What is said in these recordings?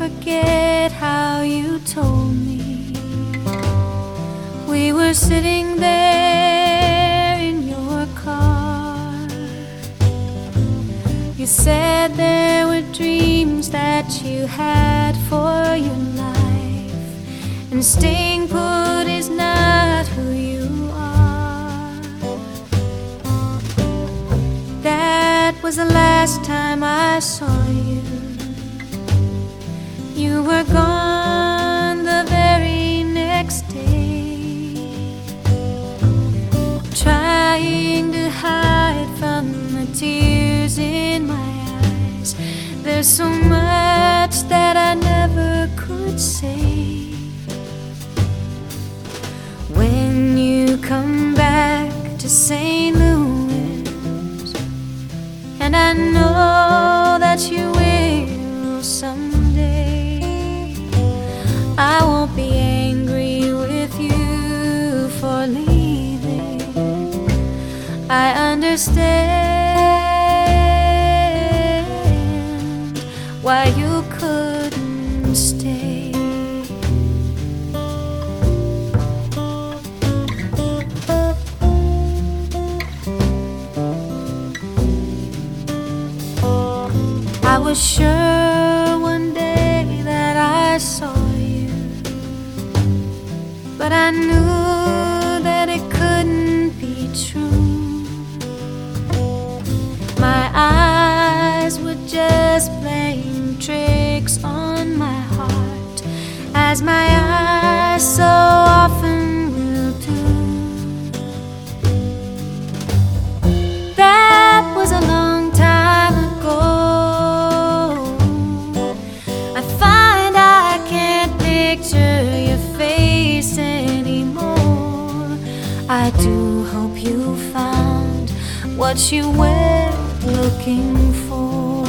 forget how you told me we were sitting there in your car. You said there were dreams that you had for your life, and staying put is not who you are. That was the last time I saw you. You were gone the very next day, trying to hide from the tears in my eyes. There's so much that I never could say. When you come back to St. Louis, and I know that you understand why you couldn't stay. I was sure one day that I saw you, but I knew that it couldn't be true. As my eyes so often will do. That was a long time ago. I find I can't picture your face anymore. I do hope you found what you were looking for.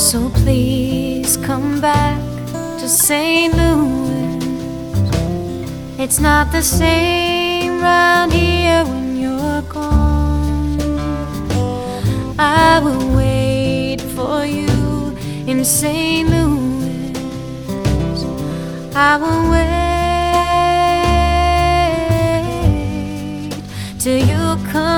So please come back to St. Louis. It's not the same round here when you're gone. I will wait for you in St. Louis. I will wait till you come.